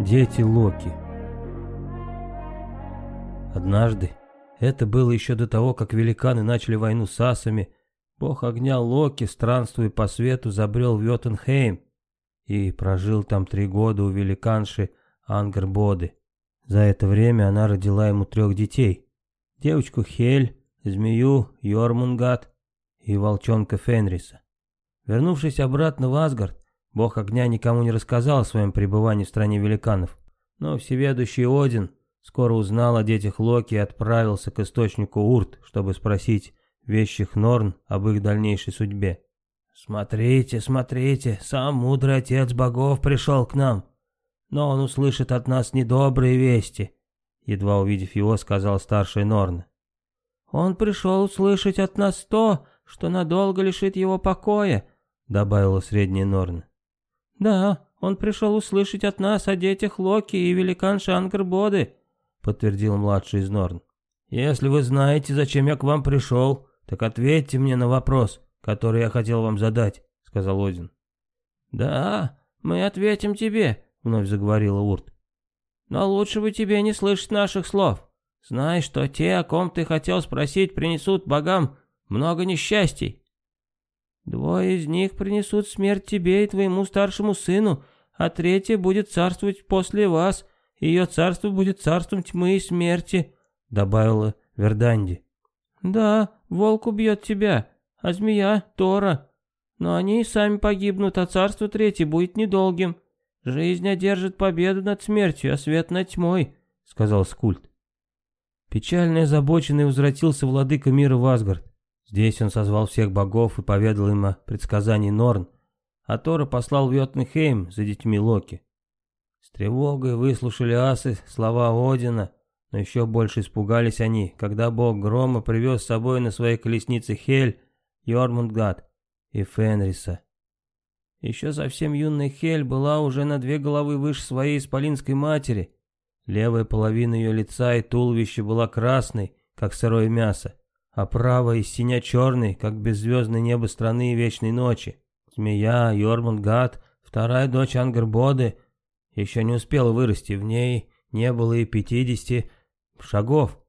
Дети Локи. Однажды, это было еще до того, как великаны начали войну с асами, бог огня Локи, странствуя по свету, забрел в Йотунхейм и прожил там три года у великанши Ангербоды. За это время она родила ему трех детей. Девочку Хель, змею Йормунгат и волчонка Фенриса. Вернувшись обратно в Асгард, Бог огня никому не рассказал о своем пребывании в стране великанов, но всеведущий Один скоро узнал о детях Локи и отправился к источнику Урт, чтобы спросить вещих Норн об их дальнейшей судьбе. «Смотрите, смотрите, сам мудрый отец богов пришел к нам, но он услышит от нас недобрые вести», едва увидев его, сказал старший Норн. «Он пришел услышать от нас то, что надолго лишит его покоя», добавила средняя Норн. «Да, он пришел услышать от нас о детях Локи и великанши Ангрбоды», подтвердил младший из Норн. «Если вы знаете, зачем я к вам пришел, так ответьте мне на вопрос, который я хотел вам задать», сказал Один. «Да, мы ответим тебе», вновь заговорила Урт. «Но лучше бы тебе не слышать наших слов. Знай, что те, о ком ты хотел спросить, принесут богам много несчастий. Двое из них принесут смерть тебе и твоему старшему сыну, а третья будет царствовать после вас. Ее царство будет царством тьмы и смерти», — добавила Верданди. «Да, волк убьет тебя, а змея — Тора. Но они сами погибнут, а царство третье будет недолгим. Жизнь одержит победу над смертью, а свет над тьмой», — сказал Скульт. Печально озабоченный возвратился владыка мира в Асгард. Здесь он созвал всех богов и поведал им о предсказании Норн, а Тора послал в Йотнхейм за детьми Локи. С тревогой выслушали асы слова Одина, но еще больше испугались они, когда бог Грома привез с собой на своей колеснице Хель, Йормундгад и Фенриса. Еще совсем юная Хель была уже на две головы выше своей исполинской матери. Левая половина ее лица и туловища была красной, как сырое мясо а правая синя черный, как беззвездное небо страны вечной ночи. Змея, Йормунгад, вторая дочь Ангербоды, еще не успела вырасти, в ней не было и пятидесяти шагов.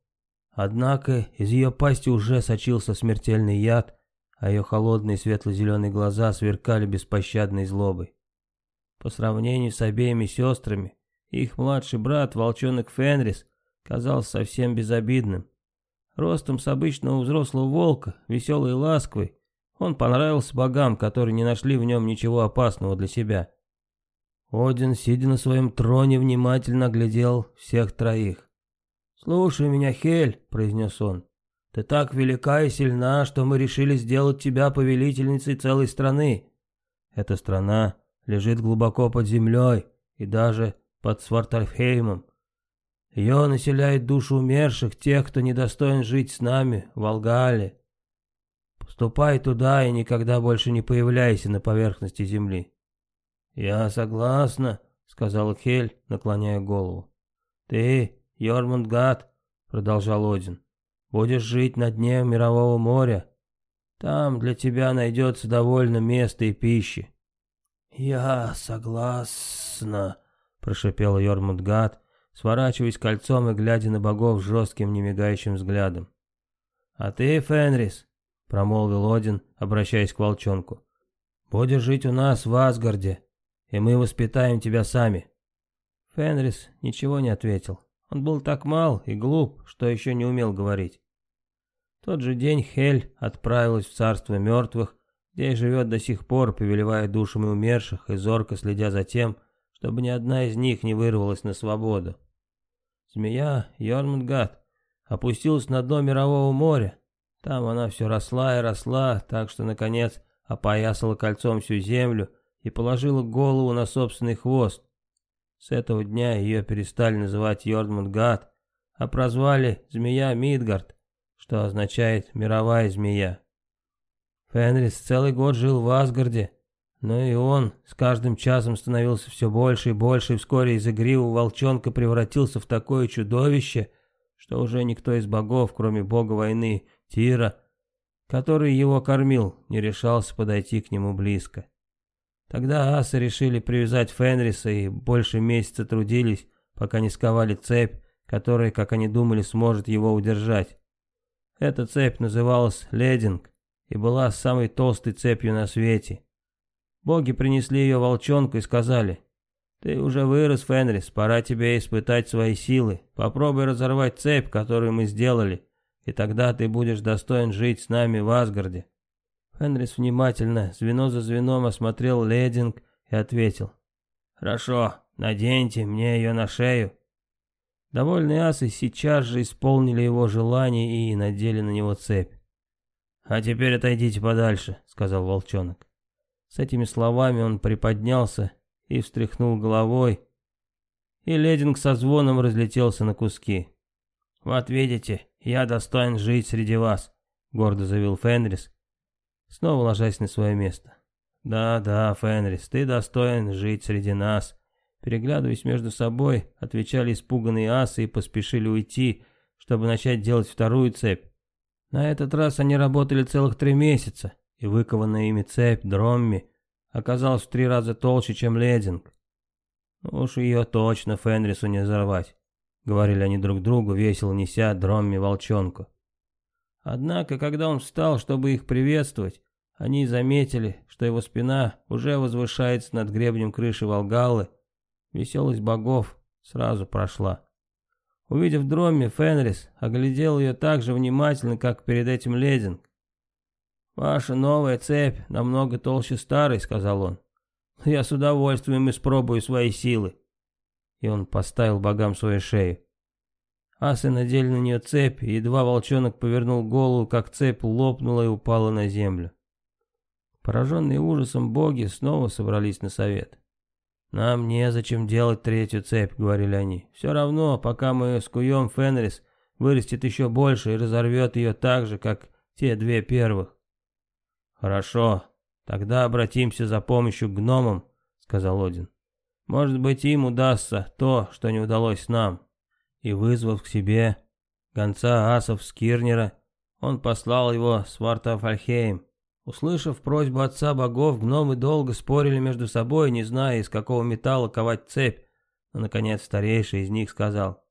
Однако из ее пасти уже сочился смертельный яд, а ее холодные светло-зеленые глаза сверкали беспощадной злобой. По сравнению с обеими сестрами, их младший брат, волчонок Фенрис, казался совсем безобидным. Ростом с обычного взрослого волка, веселый и ласковый, он понравился богам, которые не нашли в нем ничего опасного для себя. Один, сидя на своем троне, внимательно оглядел всех троих. «Слушай меня, Хель», — произнес он, — «ты так велика и сильна, что мы решили сделать тебя повелительницей целой страны. Эта страна лежит глубоко под землей и даже под Свартальфхеймом. Ее населяет души умерших, тех, кто недостоин жить с нами, в Алгале. Ступай туда и никогда больше не появляйся на поверхности земли. Я согласна, сказал Хель, наклоняя голову. Ты, Йормундгад, продолжал Один, будешь жить на дне мирового моря. Там для тебя найдется довольно места и пищи. Я согласна, прошепел Йормундгад, сворачиваясь кольцом и глядя на богов жестким немигающим взглядом. «А ты, Фенрис», — промолвил Один, обращаясь к волчонку, — «будешь жить у нас в Асгарде, и мы воспитаем тебя сами». Фенрис ничего не ответил. Он был так мал и глуп, что еще не умел говорить. В тот же день Хель отправилась в царство мертвых, где живет до сих пор, повелевая душами умерших и зорко следя за тем, чтобы ни одна из них не вырвалась на свободу. Змея Йормунгат опустилась на дно мирового моря. Там она все росла и росла, так что, наконец, опоясала кольцом всю землю и положила голову на собственный хвост. С этого дня ее перестали называть Йормунгат, а прозвали Змея Мидгард, что означает «мировая змея». Фенрис целый год жил в Асгарде, но и он с каждым часом становился все больше и больше, и вскоре из игривого волчонка превратился в такое чудовище, что уже никто из богов, кроме бога войны Тира, который его кормил, не решался подойти к нему близко. Тогда асы решили привязать Фенриса и больше месяца трудились, пока не сковали цепь, которая, как они думали, сможет его удержать. Эта цепь называлась Лединг и была самой толстой цепью на свете. Боги принесли ее волчонку и сказали, «Ты уже вырос, Фенрис, пора тебе испытать свои силы. Попробуй разорвать цепь, которую мы сделали, и тогда ты будешь достоин жить с нами в Асгарде». Фенрис внимательно, звено за звеном осмотрел Лединг и ответил, «Хорошо, наденьте мне ее на шею». Довольные асы сейчас же исполнили его желание и надели на него цепь. «А теперь отойдите подальше», — сказал волчонок. С этими словами он приподнялся и встряхнул головой, и лединг со звоном разлетелся на куски. «Вот видите, я достоин жить среди вас», — гордо заявил Фенрис, снова ложась на свое место. «Да, да, Фенрис, ты достоин жить среди нас», Переглядываясь между собой, отвечали испуганные асы и поспешили уйти, чтобы начать делать вторую цепь. На этот раз они работали целых три месяца, и выкованная ими цепь Дромми оказалась в три раза толще, чем лединг. «Ну уж ее точно Фенрису не взорвать», — говорили они друг другу, весело неся Дромми волчонку. Однако, когда он встал, чтобы их приветствовать, они заметили, что его спина уже возвышается над гребнем крыши Волгалы, Веселость богов сразу прошла. Увидев Дромми, Фенрис оглядел ее так же внимательно, как перед этим Лединг. «Ваша новая цепь намного толще старой», — сказал он. «Я с удовольствием испробую свои силы». И он поставил богам свою шею. Асы надели на нее цепь, и едва волчонок повернул голову, как цепь лопнула и упала на землю. Пораженные ужасом боги снова собрались на совет. «Нам незачем делать третью цепь», — говорили они. «Все равно, пока мы скуем, Фенрис вырастет еще больше и разорвет ее так же, как те две первых». «Хорошо, тогда обратимся за помощью к гномам», — сказал Один. «Может быть, им удастся то, что не удалось нам». И вызвав к себе гонца асов Скирнера, он послал его с Вартафальхейм, Услышав просьбу отца богов, гномы долго спорили между собой, не зная, из какого металла ковать цепь. Но, наконец, старейший из них сказал,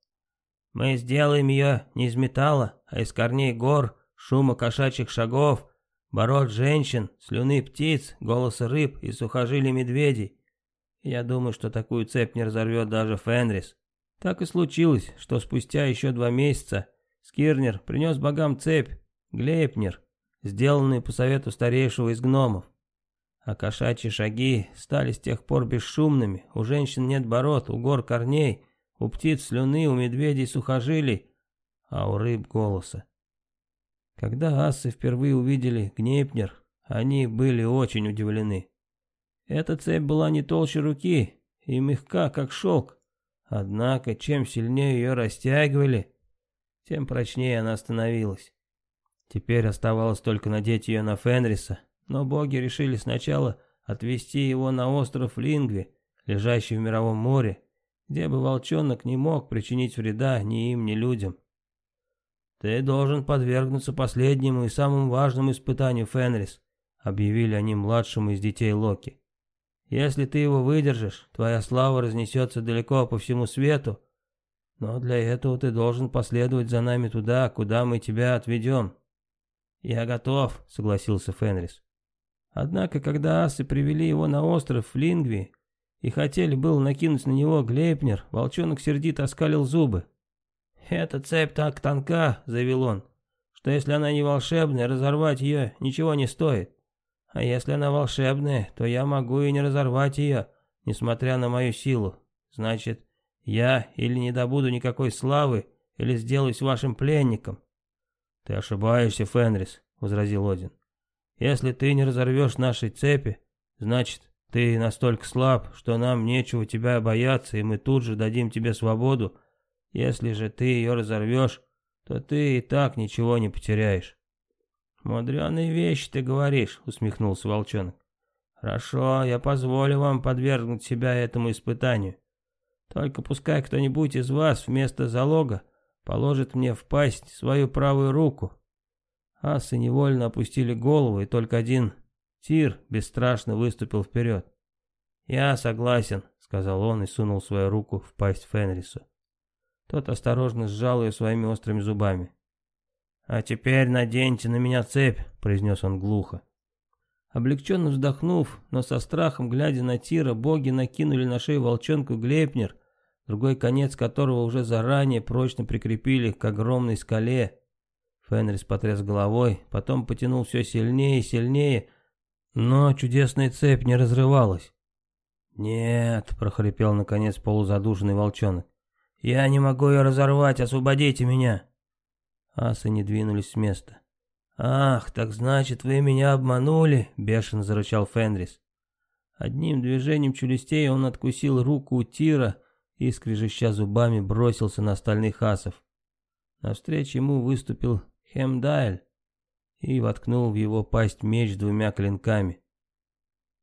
«Мы сделаем ее не из металла, а из корней гор, шума кошачьих шагов, бород женщин, слюны птиц, голоса рыб и сухожилий медведей. Я думаю, что такую цепь не разорвет даже Фенрис». Так и случилось, что спустя еще два месяца Скирнер принес богам цепь, Глейпнер, сделанные по совету старейшего из гномов. А кошачьи шаги стали с тех пор бесшумными, у женщин нет бород, у гор корней, у птиц слюны, у медведей сухожилий, а у рыб голоса. Когда асы впервые увидели Гнейпнер, они были очень удивлены. Эта цепь была не толще руки и мягка, как шелк. Однако, чем сильнее ее растягивали, тем прочнее она становилась. Теперь оставалось только надеть ее на Фенриса, но боги решили сначала отвезти его на остров Лингви, лежащий в Мировом море, где бы волчонок не мог причинить вреда ни им, ни людям. «Ты должен подвергнуться последнему и самому важному испытанию, Фенрис», объявили они младшему из детей Локи. «Если ты его выдержишь, твоя слава разнесется далеко по всему свету, но для этого ты должен последовать за нами туда, куда мы тебя отведем». «Я готов», — согласился Фенрис. Однако, когда асы привели его на остров Лингви и хотели было накинуть на него Глейпнер, волчонок сердито оскалил зубы. «Эта цепь так тонка», — заявил он, — «что если она не волшебная, разорвать ее ничего не стоит. А если она волшебная, то я могу и не разорвать ее, несмотря на мою силу. Значит, я или не добуду никакой славы, или сделаюсь вашим пленником. «Ты ошибаешься, Фенрис», — возразил Один. «Если ты не разорвешь нашей цепи, значит, ты настолько слаб, что нам нечего тебя бояться, и мы тут же дадим тебе свободу. Если же ты ее разорвешь, то ты и так ничего не потеряешь». «Мудреные вещи ты говоришь», — усмехнулся волчонок. «Хорошо, я позволю вам подвергнуть себя этому испытанию. Только пускай кто-нибудь из вас вместо залога положит мне в пасть свою правую руку. Асы невольно опустили голову, и только один Тир бесстрашно выступил вперед. «Я согласен», — сказал он и сунул свою руку в пасть Фенрису. Тот осторожно сжал ее своими острыми зубами. «А теперь наденьте на меня цепь», — произнес он глухо. Облегченно вздохнув, но со страхом, глядя на Тира, боги накинули на шею волчонку Глепнер, другой конец которого уже заранее прочно прикрепили к огромной скале. Фенрис потряс головой, потом потянул все сильнее и сильнее, но чудесная цепь не разрывалась. «Нет», — прохрипел наконец полузадушенный волчонок, — «я не могу ее разорвать, освободите меня!» Асы не двинулись с места. «Ах, так значит, вы меня обманули!» — бешено зарычал Фенрис. Одним движением челюстей он откусил руку у Тира и, скрежеща зубами, бросился на остальных асов. Навстречу ему выступил Хемдайль и воткнул в его пасть меч двумя клинками.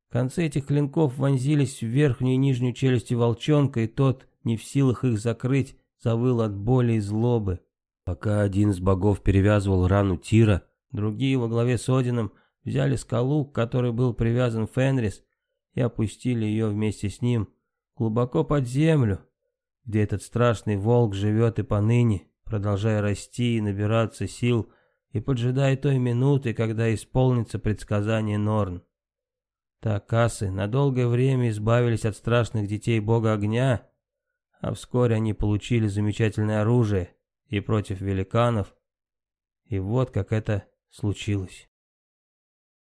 Концы этих клинков вонзились в верхнюю и нижнюю челюсти волчонка, и тот, не в силах их закрыть, завыл от боли и злобы. Пока один из богов перевязывал рану Тира, Другие во главе с Одином взяли скалу, к которой был привязан Фенрис, и опустили ее вместе с ним глубоко под землю, где этот страшный волк живет и поныне, продолжая расти и набираться сил, и поджидая той минуты, когда исполнится предсказание Норн. Так асы на долгое время избавились от страшных детей бога огня, а вскоре они получили замечательное оружие и против великанов, и вот как это случилось.